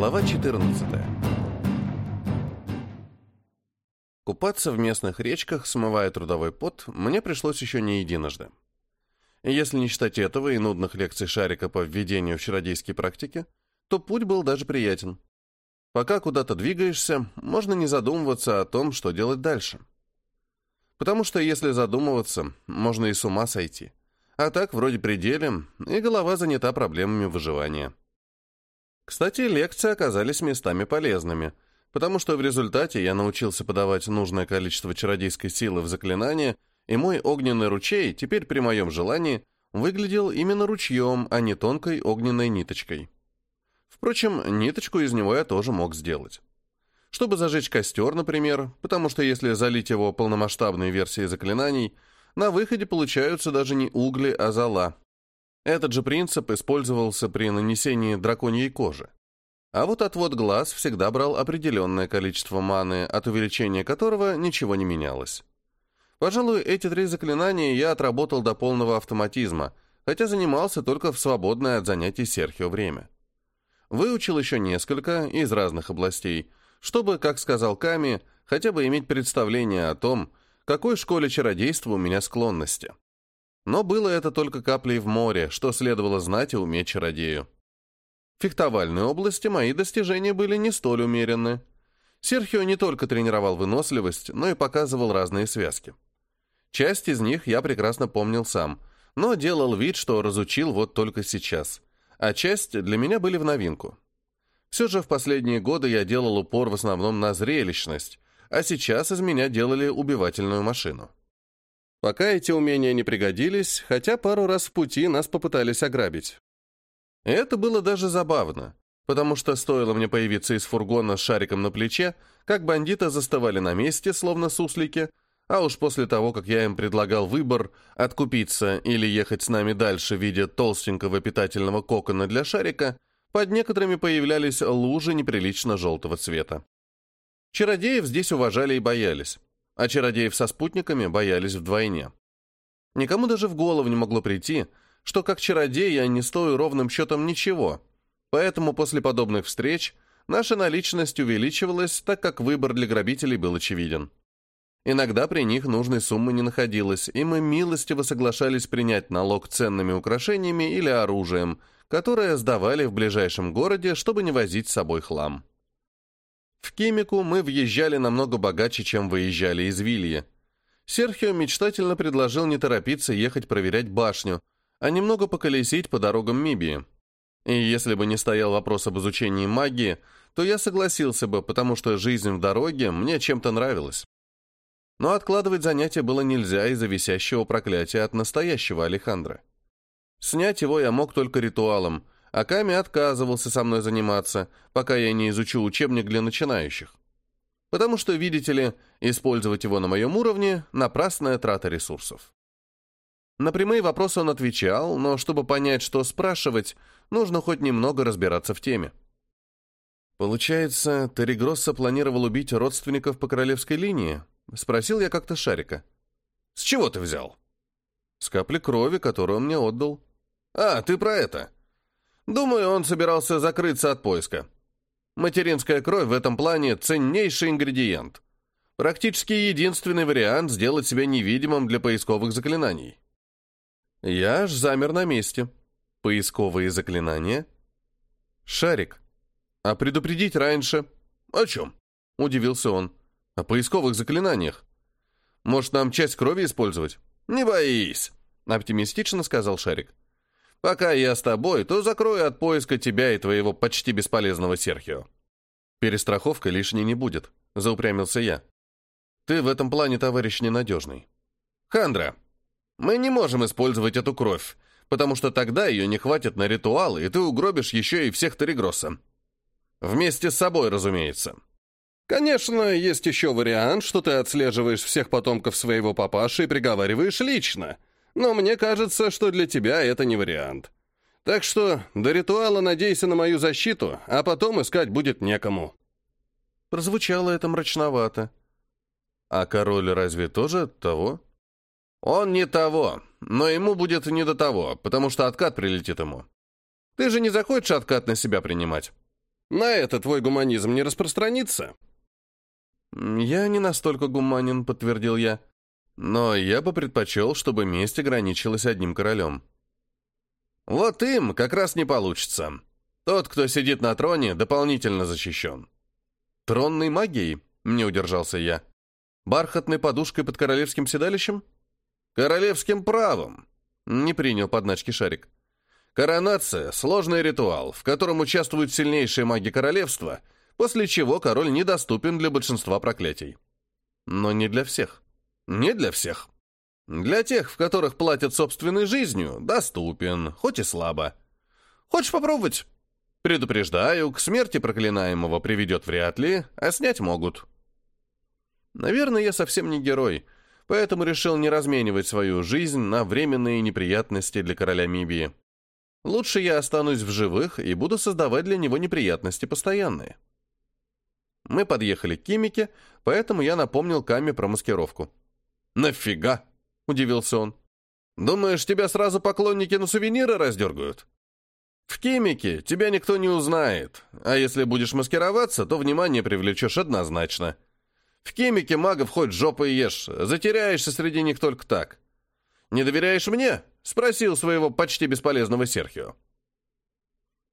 Глава 14. Купаться в местных речках, смывая трудовой пот, мне пришлось еще не единожды. Если не считать этого и нудных лекций Шарика по введению в чародейские практики, то путь был даже приятен. Пока куда-то двигаешься, можно не задумываться о том, что делать дальше. Потому что если задумываться, можно и с ума сойти. А так, вроде пределе, и голова занята проблемами выживания. Кстати, лекции оказались местами полезными, потому что в результате я научился подавать нужное количество чародейской силы в заклинание, и мой огненный ручей, теперь при моем желании, выглядел именно ручьем, а не тонкой огненной ниточкой. Впрочем, ниточку из него я тоже мог сделать. Чтобы зажечь костер, например, потому что если залить его полномасштабной версией заклинаний – на выходе получаются даже не угли, а зола. Этот же принцип использовался при нанесении драконьей кожи. А вот отвод глаз всегда брал определенное количество маны, от увеличения которого ничего не менялось. Пожалуй, эти три заклинания я отработал до полного автоматизма, хотя занимался только в свободное от занятий Серхио время. Выучил еще несколько из разных областей, чтобы, как сказал Ками, хотя бы иметь представление о том, какой школе чародейства у меня склонности. Но было это только каплей в море, что следовало знать и уметь чародею. В фехтовальной области мои достижения были не столь умеренны. Серхио не только тренировал выносливость, но и показывал разные связки. Часть из них я прекрасно помнил сам, но делал вид, что разучил вот только сейчас, а часть для меня были в новинку. Все же в последние годы я делал упор в основном на зрелищность, а сейчас из меня делали убивательную машину. Пока эти умения не пригодились, хотя пару раз в пути нас попытались ограбить. это было даже забавно, потому что стоило мне появиться из фургона с шариком на плече, как бандиты застывали на месте, словно суслики, а уж после того, как я им предлагал выбор откупиться или ехать с нами дальше в виде толстенького питательного кокона для шарика, под некоторыми появлялись лужи неприлично желтого цвета. Чародеев здесь уважали и боялись, а чародеев со спутниками боялись вдвойне. Никому даже в голову не могло прийти, что как чародей я не стою ровным счетом ничего, поэтому после подобных встреч наша наличность увеличивалась, так как выбор для грабителей был очевиден. Иногда при них нужной суммы не находилось, и мы милостиво соглашались принять налог ценными украшениями или оружием, которое сдавали в ближайшем городе, чтобы не возить с собой хлам. В Кимику мы въезжали намного богаче, чем выезжали из Вилья. Серхио мечтательно предложил не торопиться ехать проверять башню, а немного поколесить по дорогам Мибии. И если бы не стоял вопрос об изучении магии, то я согласился бы, потому что жизнь в дороге мне чем-то нравилась. Но откладывать занятия было нельзя из-за висящего проклятия от настоящего Алехандра. Снять его я мог только ритуалом, а Ками отказывался со мной заниматься, пока я не изучу учебник для начинающих. Потому что, видите ли, использовать его на моем уровне – напрасная трата ресурсов. На прямые вопросы он отвечал, но чтобы понять, что спрашивать, нужно хоть немного разбираться в теме. «Получается, Терригросса планировал убить родственников по королевской линии?» — спросил я как-то Шарика. «С чего ты взял?» «С капли крови, которую он мне отдал». «А, ты про это?» Думаю, он собирался закрыться от поиска. Материнская кровь в этом плане – ценнейший ингредиент. Практически единственный вариант сделать себя невидимым для поисковых заклинаний. Я аж замер на месте. Поисковые заклинания? Шарик. А предупредить раньше? О чем? Удивился он. О поисковых заклинаниях. Может, нам часть крови использовать? Не боись, оптимистично сказал Шарик. Пока я с тобой, то закрою от поиска тебя и твоего почти бесполезного Серхио. Перестраховка лишней не будет, заупрямился я. Ты в этом плане, товарищ, ненадежный. Хандра, мы не можем использовать эту кровь, потому что тогда ее не хватит на ритуалы, и ты угробишь еще и всех Терегросса. Вместе с собой, разумеется. Конечно, есть еще вариант, что ты отслеживаешь всех потомков своего папаши и приговариваешь лично — но мне кажется, что для тебя это не вариант. Так что до ритуала надейся на мою защиту, а потом искать будет некому». Прозвучало это мрачновато. «А король разве тоже того?» «Он не того, но ему будет не до того, потому что откат прилетит ему. Ты же не захочешь откат на себя принимать?» На это твой гуманизм не распространится?» «Я не настолько гуманен», — подтвердил я. «Но я бы предпочел, чтобы месть ограничилась одним королем». «Вот им как раз не получится. Тот, кто сидит на троне, дополнительно защищен». «Тронной магией?» — не удержался я. «Бархатной подушкой под королевским седалищем?» «Королевским правом», — не принял подначки Шарик. «Коронация — сложный ритуал, в котором участвуют сильнейшие маги королевства — после чего король недоступен для большинства проклятий. Но не для всех. Не для всех. Для тех, в которых платят собственной жизнью, доступен, хоть и слабо. Хочешь попробовать? Предупреждаю, к смерти проклинаемого приведет вряд ли, а снять могут. Наверное, я совсем не герой, поэтому решил не разменивать свою жизнь на временные неприятности для короля Мибии. Лучше я останусь в живых и буду создавать для него неприятности постоянные. Мы подъехали к Кимике, поэтому я напомнил Каме про маскировку. «Нафига?» — удивился он. «Думаешь, тебя сразу поклонники на сувениры раздергают?» «В Кимике тебя никто не узнает, а если будешь маскироваться, то внимание привлечешь однозначно. В Кимике магов хоть жопой ешь, затеряешься среди них только так. Не доверяешь мне?» — спросил своего почти бесполезного Серхио.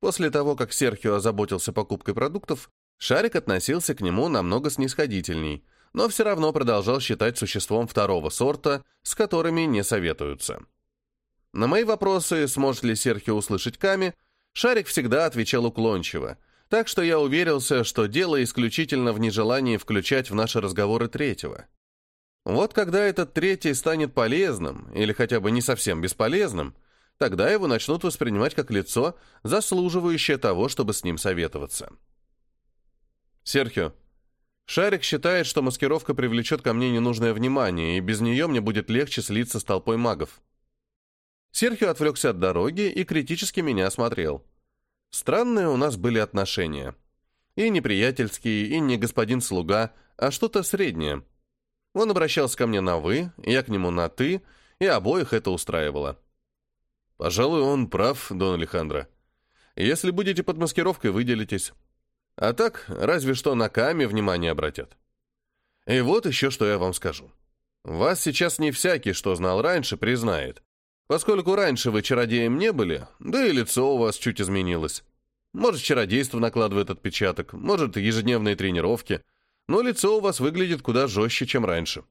После того, как Серхио озаботился покупкой продуктов, Шарик относился к нему намного снисходительней, но все равно продолжал считать существом второго сорта, с которыми не советуются. На мои вопросы, сможет ли Серхио услышать Ками, Шарик всегда отвечал уклончиво, так что я уверился, что дело исключительно в нежелании включать в наши разговоры третьего. Вот когда этот третий станет полезным, или хотя бы не совсем бесполезным, тогда его начнут воспринимать как лицо, заслуживающее того, чтобы с ним советоваться. Серхио, Шарик считает, что маскировка привлечет ко мне ненужное внимание, и без нее мне будет легче слиться с толпой магов. Серхио отвлекся от дороги и критически меня осмотрел. Странные у нас были отношения. И не приятельские, и не господин-слуга, а что-то среднее. Он обращался ко мне на «вы», я к нему на «ты», и обоих это устраивало. Пожалуй, он прав, Дон Алехандро. Если будете под маскировкой, выделитесь. А так, разве что на Каме внимание обратят. И вот еще что я вам скажу. Вас сейчас не всякий, что знал раньше, признает. Поскольку раньше вы чародеем не были, да и лицо у вас чуть изменилось. Может, чародейство накладывает отпечаток, может, ежедневные тренировки, но лицо у вас выглядит куда жестче, чем раньше.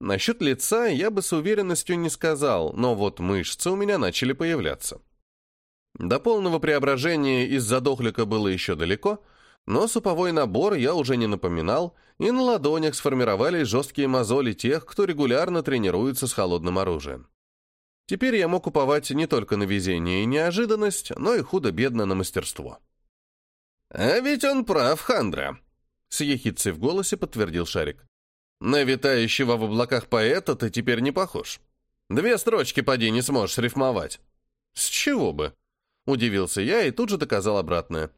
Насчет лица я бы с уверенностью не сказал, но вот мышцы у меня начали появляться. До полного преображения из-за дохлика было еще далеко, но суповой набор я уже не напоминал, и на ладонях сформировались жесткие мозоли тех, кто регулярно тренируется с холодным оружием. Теперь я мог уповать не только на везение и неожиданность, но и худо-бедно на мастерство. «А ведь он прав, Хандра», — с ехидцей в голосе подтвердил Шарик. «На витающего в облаках поэта ты теперь не похож. Две строчки поди не сможешь рифмовать». «С чего бы?» Удивился я и тут же доказал обратное.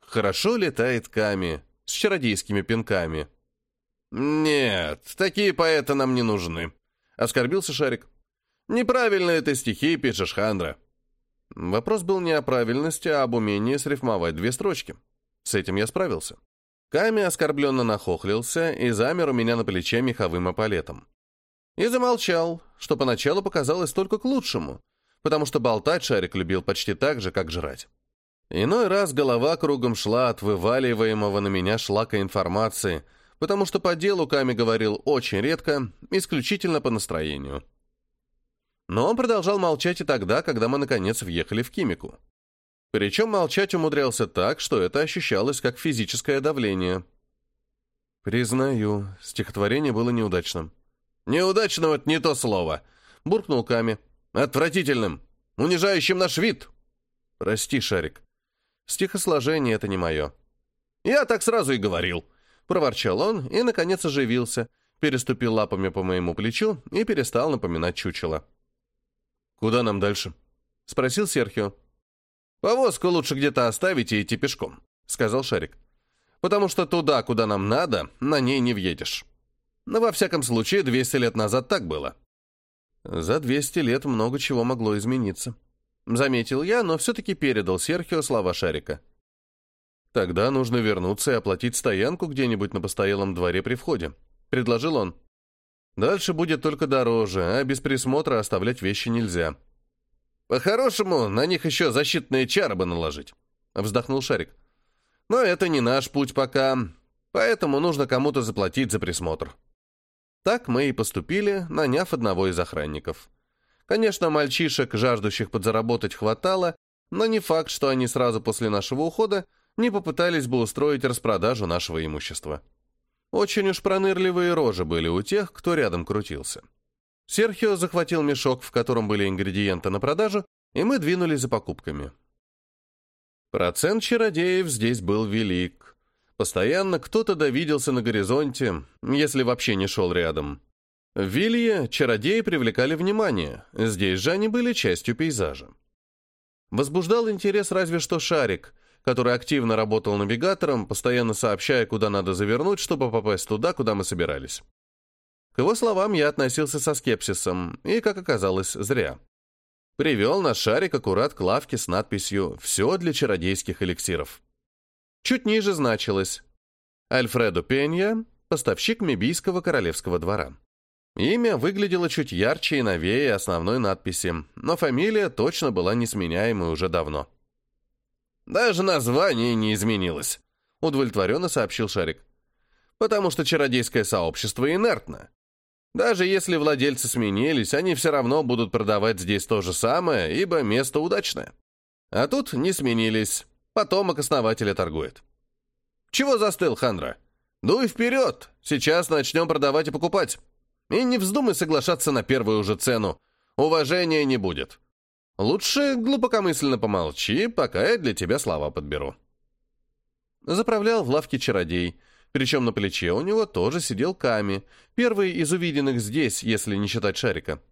Хорошо летает Ками, с чародейскими пинками. «Нет, такие поэты нам не нужны», — оскорбился Шарик. «Неправильно это стихи пишешь, Хандра». Вопрос был не о правильности, а об умении срифмовать две строчки. С этим я справился. Ками оскорбленно нахохлился и замер у меня на плече меховым эполетом. И замолчал, что поначалу показалось только к лучшему, потому что болтать Шарик любил почти так же, как жрать. Иной раз голова кругом шла от вываливаемого на меня шлака информации, потому что по делу Ками говорил очень редко, исключительно по настроению. Но он продолжал молчать и тогда, когда мы наконец въехали в Кимику. Причем молчать умудрялся так, что это ощущалось как физическое давление. Признаю, стихотворение было неудачным. «Неудачным — это не то слово», — буркнул Ками. Отвратительным, унижающим наш вид. Прости, Шарик. Стихосложение — это не мое. Я так сразу и говорил. Проворчал он и, наконец, оживился, переступил лапами по моему плечу и перестал напоминать чучело. «Куда нам дальше?» — спросил Серхио. «Повозку лучше где-то оставить и идти пешком», — сказал Шарик. «Потому что туда, куда нам надо, на ней не въедешь. Но во всяком случае, 200 лет назад так было». За 200 лет много чего могло измениться. Заметил я, но все-таки передал Серхио слова Шарика. Тогда нужно вернуться и оплатить стоянку где-нибудь на постоялом дворе при входе», — предложил он. «Дальше будет только дороже, а без присмотра оставлять вещи нельзя». «По-хорошему, на них еще защитные чары бы наложить», — вздохнул Шарик. «Но это не наш путь пока, поэтому нужно кому-то заплатить за присмотр». Так мы и поступили, наняв одного из охранников. Конечно, мальчишек, жаждущих подзаработать, хватало, но не факт, что они сразу после нашего ухода не попытались бы устроить распродажу нашего имущества. Очень уж пронырливые рожи были у тех, кто рядом крутился. Серхио захватил мешок, в котором были ингредиенты на продажу, и мы двинулись за покупками. Процент чародеев здесь был велик. Постоянно кто-то довиделся на горизонте, если вообще не шел рядом. В Вилье чародеи привлекали внимание, здесь же они были частью пейзажа. Возбуждал интерес разве что шарик, который активно работал навигатором, постоянно сообщая, куда надо завернуть, чтобы попасть туда, куда мы собирались. К его словам я относился со скепсисом, и, как оказалось, зря. Привел наш шарик аккурат к лавке с надписью «Все для чародейских эликсиров». Чуть ниже значилось «Альфредо Пенья, поставщик Мебийского королевского двора». Имя выглядело чуть ярче и новее основной надписи, но фамилия точно была несменяемой уже давно. «Даже название не изменилось», — удовлетворенно сообщил Шарик. «Потому что чародейское сообщество инертно. Даже если владельцы сменились, они все равно будут продавать здесь то же самое, ибо место удачное. А тут не сменились. Потомок основателя торгует. Чего застыл, Хандра? Дуй вперед! Сейчас начнем продавать и покупать. И не вздумай соглашаться на первую уже цену. Уважения не будет. Лучше глубокомысленно помолчи, пока я для тебя слова подберу. Заправлял в лавке чародей, причем на плече у него тоже сидел Ками, первый из увиденных здесь, если не считать шарика.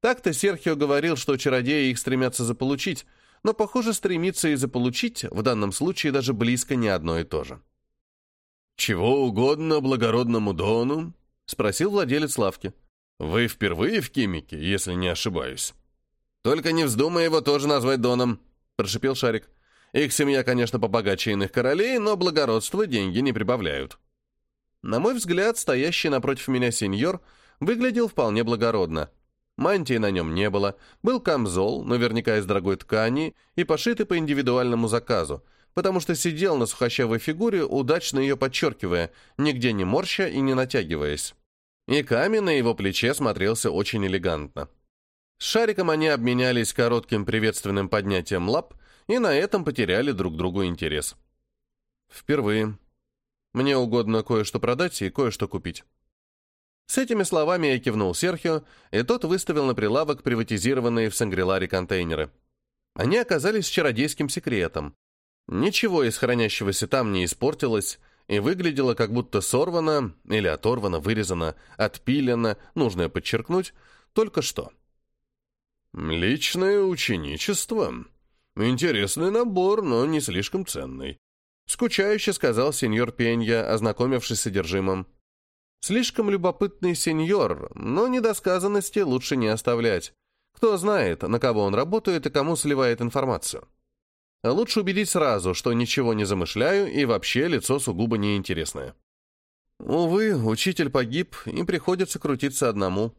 Так-то Серхио говорил, что чародеи их стремятся заполучить, но, похоже, стремиться и заполучить в данном случае даже близко не одно и то же. «Чего угодно благородному Дону?» — спросил владелец лавки. «Вы впервые в Кимике, если не ошибаюсь?» «Только не вздумай его тоже назвать Доном», — прошипел Шарик. «Их семья, конечно, побогаче иных королей, но благородство деньги не прибавляют». На мой взгляд, стоящий напротив меня сеньор выглядел вполне благородно. Мантии на нем не было, был камзол, наверняка из дорогой ткани, и пошитый по индивидуальному заказу, потому что сидел на сухощавой фигуре, удачно ее подчеркивая, нигде не морща и не натягиваясь. И камень на его плече смотрелся очень элегантно. С шариком они обменялись коротким приветственным поднятием лап и на этом потеряли друг другу интерес. Впервые. Мне угодно кое-что продать и кое-что купить. С этими словами я кивнул Серхио, и тот выставил на прилавок приватизированные в Сангриларе контейнеры. Они оказались чародейским секретом. Ничего из хранящегося там не испортилось, и выглядело как будто сорвано, или оторвано, вырезано, отпилено, нужно подчеркнуть, только что. «Личное ученичество. Интересный набор, но не слишком ценный. Скучающе сказал сеньор Пенья, ознакомившись с содержимым. Слишком любопытный сеньор, но недосказанности лучше не оставлять. Кто знает, на кого он работает и кому сливает информацию. Лучше убедить сразу, что ничего не замышляю и вообще лицо сугубо неинтересное. Увы, учитель погиб, и приходится крутиться одному.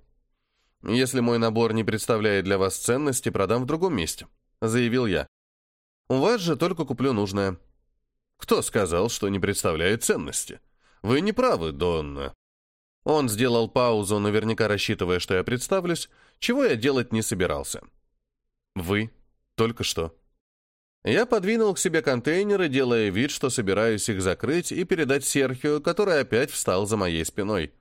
Если мой набор не представляет для вас ценности, продам в другом месте, заявил я. У вас же только куплю нужное. Кто сказал, что не представляет ценности? Вы не правы, Донна. Он сделал паузу, наверняка рассчитывая, что я представлюсь, чего я делать не собирался. Вы. Только что. Я подвинул к себе контейнеры, делая вид, что собираюсь их закрыть и передать Серхио, который опять встал за моей спиной.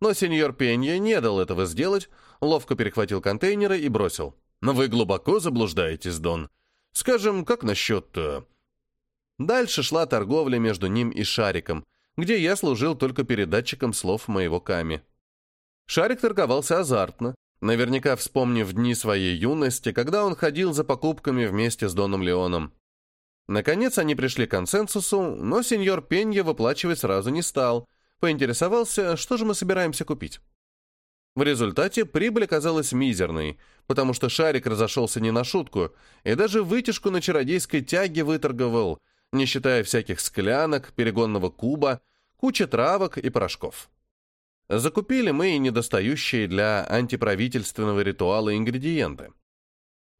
Но сеньор Пенья не дал этого сделать, ловко перехватил контейнеры и бросил. «Но вы глубоко заблуждаетесь, Дон. Скажем, как насчет э, Дальше шла торговля между ним и Шариком, где я служил только передатчиком слов моего Ками. Шарик торговался азартно, наверняка вспомнив дни своей юности, когда он ходил за покупками вместе с Доном Леоном. Наконец они пришли к консенсусу, но сеньор Пенья выплачивать сразу не стал, поинтересовался, что же мы собираемся купить. В результате прибыль оказалась мизерной, потому что шарик разошелся не на шутку и даже вытяжку на чародейской тяге выторговал, не считая всяких склянок, перегонного куба, куча травок и порошков. Закупили мы и недостающие для антиправительственного ритуала ингредиенты.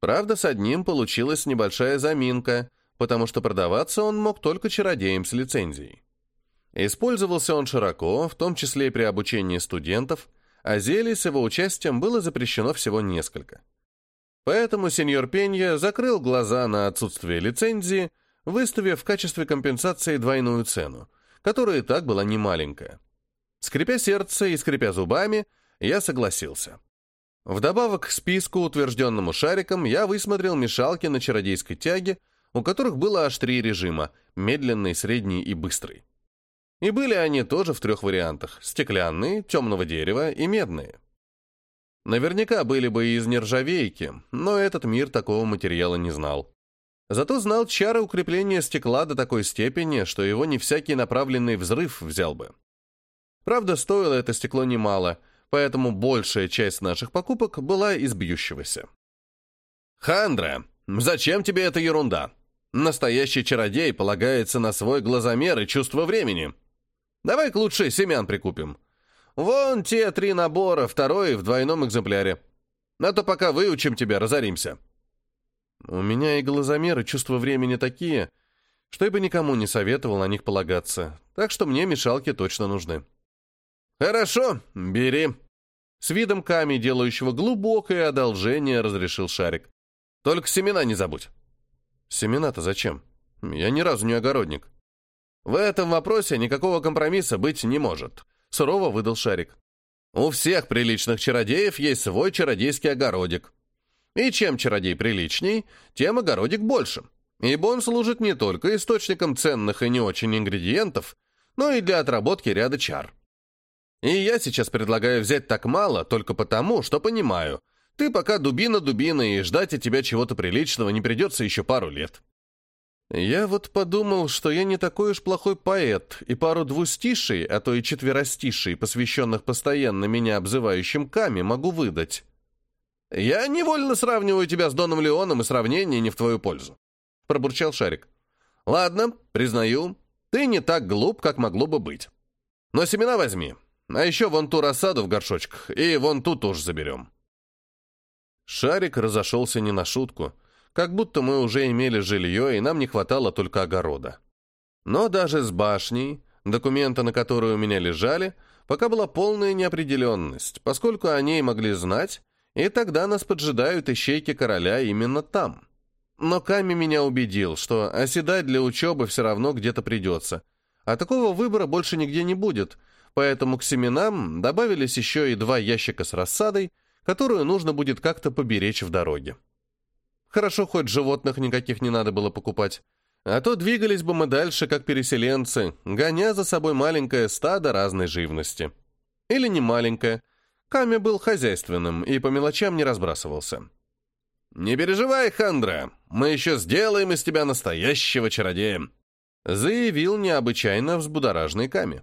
Правда, с одним получилась небольшая заминка, потому что продаваться он мог только чародеям с лицензией. Использовался он широко, в том числе и при обучении студентов, а зелий с его участием было запрещено всего несколько. Поэтому сеньор Пенья закрыл глаза на отсутствие лицензии, выставив в качестве компенсации двойную цену, которая и так была немаленькая. Скрипя сердце и скрипя зубами, я согласился. Вдобавок к списку, утвержденному шариком, я высмотрел мешалки на чародейской тяге, у которых было аж три режима – медленный, средний и быстрый. И были они тоже в трех вариантах – стеклянные, темного дерева и медные. Наверняка были бы и из нержавейки, но этот мир такого материала не знал. Зато знал чары укрепления стекла до такой степени, что его не всякий направленный взрыв взял бы. Правда, стоило это стекло немало, поэтому большая часть наших покупок была из бьющегося. «Хандра, зачем тебе эта ерунда? Настоящий чародей полагается на свой глазомер и чувство времени», Давай-ка лучше семян прикупим. Вон те три набора, второй в двойном экземпляре. А то пока выучим тебя, разоримся. У меня и глазомеры чувства времени такие, что я бы никому не советовал на них полагаться. Так что мне мешалки точно нужны. Хорошо, бери. С видом Ками, делающего глубокое одолжение, разрешил Шарик. Только семена не забудь. Семена-то зачем? Я ни разу не огородник. В этом вопросе никакого компромисса быть не может, сурово выдал Шарик. У всех приличных чародеев есть свой чародейский огородик. И чем чародей приличней, тем огородик больше. Ибо он служит не только источником ценных и не очень ингредиентов, но и для отработки ряда чар. И я сейчас предлагаю взять так мало только потому, что понимаю, ты пока дубина-дубина, и ждать от тебя чего-то приличного не придется еще пару лет. Я вот подумал, что я не такой уж плохой поэт, и пару двустишей, а то и четверостишей, посвященных постоянно меня обзывающим Ками, могу выдать. Я невольно сравниваю тебя с Доном Леоном, и сравнение не в твою пользу. Пробурчал Шарик. Ладно, признаю, ты не так глуп, как могло бы быть. Но семена возьми, а еще вон ту рассаду в горшочках, и вон ту тоже заберем. Шарик разошелся не на шутку — как будто мы уже имели жилье, и нам не хватало только огорода. Но даже с башней, документы на которые у меня лежали, пока была полная неопределенность, поскольку о ней могли знать, и тогда нас поджидают ищейки короля именно там. Но Ками меня убедил, что оседать для учебы все равно где-то придется, а такого выбора больше нигде не будет, поэтому к семенам добавились еще и два ящика с рассадой, которую нужно будет как-то поберечь в дороге. Хорошо, хоть животных никаких не надо было покупать. А то двигались бы мы дальше, как переселенцы, гоня за собой маленькое стадо разной живности. Или не маленькое. Ками был хозяйственным и по мелочам не разбрасывался. «Не переживай, Хандра, мы еще сделаем из тебя настоящего чародея», заявил необычайно взбудоражный Ками.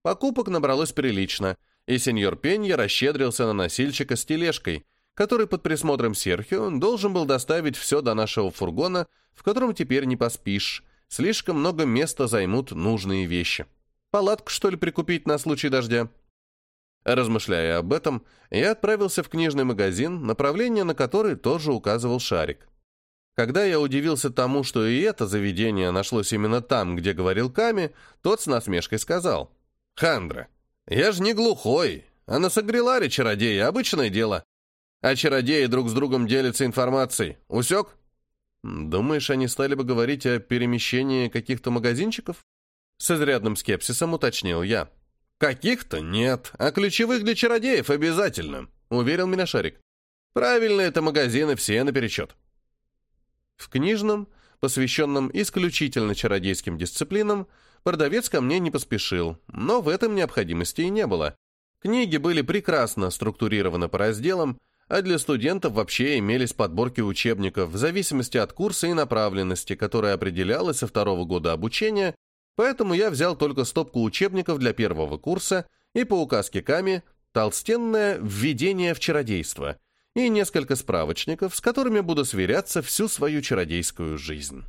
Покупок набралось прилично, и сеньор Пенья расщедрился на носильщика с тележкой — который под присмотром Серхио должен был доставить все до нашего фургона, в котором теперь не поспишь. Слишком много места займут нужные вещи. Палатку, что ли, прикупить на случай дождя? Размышляя об этом, я отправился в книжный магазин, направление на который тоже указывал шарик. Когда я удивился тому, что и это заведение нашлось именно там, где говорил Ками, тот с насмешкой сказал. «Хандра, я же не глухой, а на Сагриларе чародея обычное дело. А чародеи друг с другом делятся информацией. Усек? Думаешь, они стали бы говорить о перемещении каких-то магазинчиков? С изрядным скепсисом уточнил я. Каких-то нет, а ключевых для чародеев обязательно, уверил меня Шарик. Правильно, это магазины все наперечет. В книжном, посвященном исключительно чародейским дисциплинам, продавец ко мне не поспешил, но в этом необходимости и не было. Книги были прекрасно структурированы по разделам, а для студентов вообще имелись подборки учебников в зависимости от курса и направленности, которая определялась со второго года обучения, поэтому я взял только стопку учебников для первого курса и по указке Ками толстенное «Введение в чародейство» и несколько справочников, с которыми буду сверяться всю свою чародейскую жизнь.